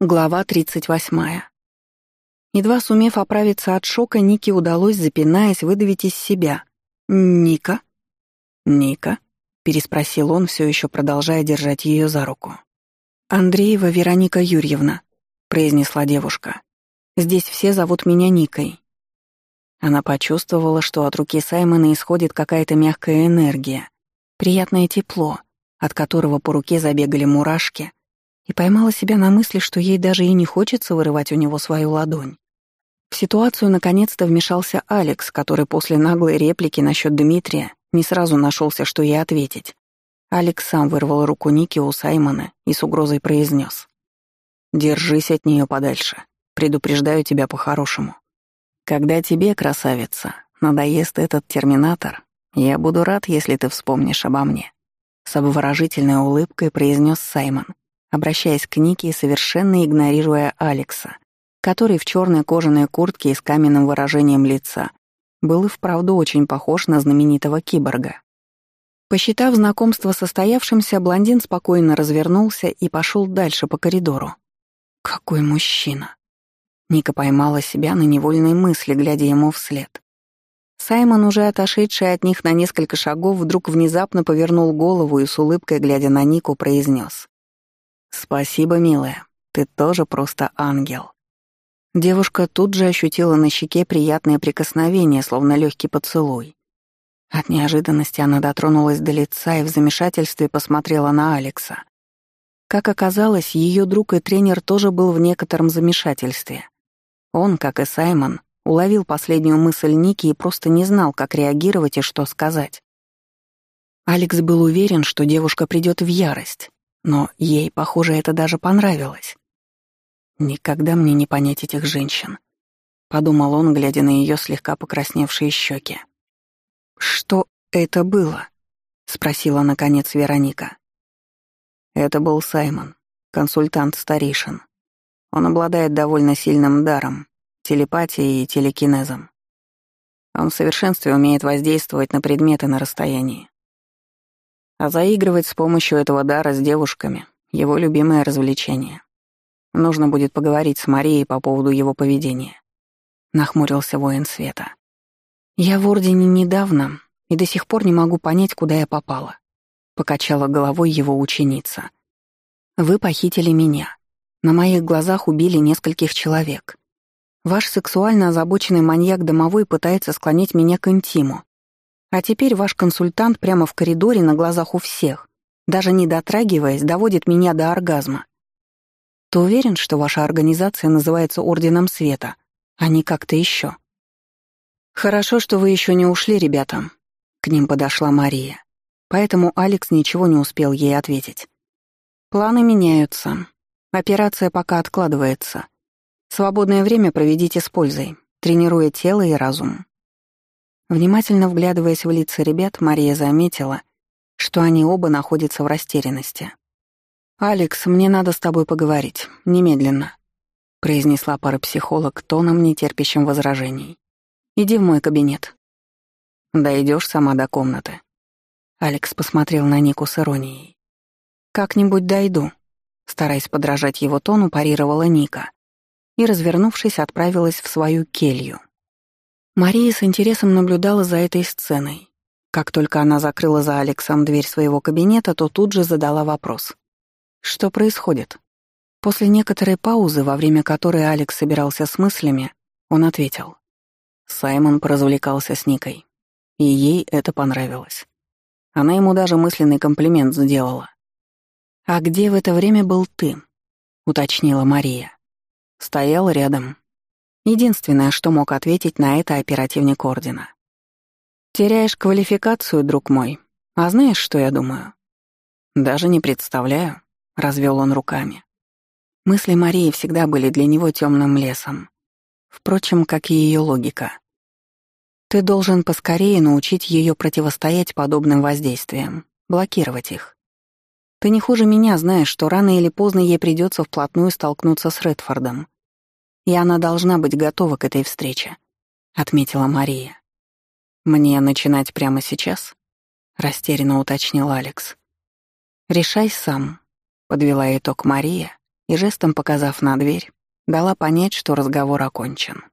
Глава 38. Едва сумев оправиться от шока, Нике удалось, запинаясь, выдавить из себя. «Ника?» «Ника?» — переспросил он, все еще продолжая держать ее за руку. «Андреева Вероника Юрьевна», — произнесла девушка. «Здесь все зовут меня Никой». Она почувствовала, что от руки Саймона исходит какая-то мягкая энергия, приятное тепло, от которого по руке забегали мурашки, и поймала себя на мысли, что ей даже и не хочется вырывать у него свою ладонь. В ситуацию наконец-то вмешался Алекс, который после наглой реплики насчет Дмитрия не сразу нашелся, что ей ответить. Алекс сам вырвал руку Ники у Саймона и с угрозой произнес: «Держись от нее подальше. Предупреждаю тебя по-хорошему. Когда тебе, красавица, надоест этот терминатор, я буду рад, если ты вспомнишь обо мне». С обворожительной улыбкой произнес Саймон — обращаясь к Нике и совершенно игнорируя Алекса, который в черной кожаной куртке и с каменным выражением лица был и вправду очень похож на знаменитого киборга. Посчитав знакомство состоявшимся, блондин спокойно развернулся и пошел дальше по коридору. Какой мужчина! Ника поймала себя на невольной мысли, глядя ему вслед. Саймон, уже отошедший от них на несколько шагов, вдруг внезапно повернул голову и с улыбкой, глядя на Нику, произнес: «Спасибо, милая. Ты тоже просто ангел». Девушка тут же ощутила на щеке приятное прикосновение, словно легкий поцелуй. От неожиданности она дотронулась до лица и в замешательстве посмотрела на Алекса. Как оказалось, ее друг и тренер тоже был в некотором замешательстве. Он, как и Саймон, уловил последнюю мысль Ники и просто не знал, как реагировать и что сказать. Алекс был уверен, что девушка придет в ярость, но ей, похоже, это даже понравилось. «Никогда мне не понять этих женщин», — подумал он, глядя на ее слегка покрасневшие щеки. «Что это было?» — спросила, наконец, Вероника. Это был Саймон, консультант старейшин. Он обладает довольно сильным даром, телепатией и телекинезом. Он в совершенстве умеет воздействовать на предметы на расстоянии. А заигрывать с помощью этого дара с девушками — его любимое развлечение. Нужно будет поговорить с Марией по поводу его поведения. Нахмурился воин света. Я в Ордене недавно и до сих пор не могу понять, куда я попала. Покачала головой его ученица. Вы похитили меня. На моих глазах убили нескольких человек. Ваш сексуально озабоченный маньяк домовой пытается склонить меня к интиму. А теперь ваш консультант прямо в коридоре на глазах у всех, даже не дотрагиваясь, доводит меня до оргазма. Ты уверен, что ваша организация называется Орденом Света, а не как-то еще? Хорошо, что вы еще не ушли, ребята. К ним подошла Мария. Поэтому Алекс ничего не успел ей ответить. Планы меняются. Операция пока откладывается. Свободное время проведите с пользой, тренируя тело и разум. Внимательно вглядываясь в лица ребят, Мария заметила, что они оба находятся в растерянности. «Алекс, мне надо с тобой поговорить. Немедленно», — произнесла парапсихолог тоном, нетерпящим возражений. «Иди в мой кабинет». «Дойдешь сама до комнаты». Алекс посмотрел на Нику с иронией. «Как-нибудь дойду», — стараясь подражать его тону, парировала Ника и, развернувшись, отправилась в свою келью. Мария с интересом наблюдала за этой сценой. Как только она закрыла за Алексом дверь своего кабинета, то тут же задала вопрос. «Что происходит?» После некоторой паузы, во время которой Алекс собирался с мыслями, он ответил. Саймон поразвлекался с Никой. И ей это понравилось. Она ему даже мысленный комплимент сделала. «А где в это время был ты?» — уточнила Мария. Стоял рядом, Единственное, что мог ответить на это оперативник Ордена. «Теряешь квалификацию, друг мой. А знаешь, что я думаю?» «Даже не представляю», — развел он руками. Мысли Марии всегда были для него темным лесом. Впрочем, как и ее логика. Ты должен поскорее научить ее противостоять подобным воздействиям, блокировать их. Ты не хуже меня знаешь, что рано или поздно ей придется вплотную столкнуться с Редфордом и она должна быть готова к этой встрече», — отметила Мария. «Мне начинать прямо сейчас?» — растерянно уточнил Алекс. «Решай сам», — подвела итог Мария и жестом показав на дверь, дала понять, что разговор окончен.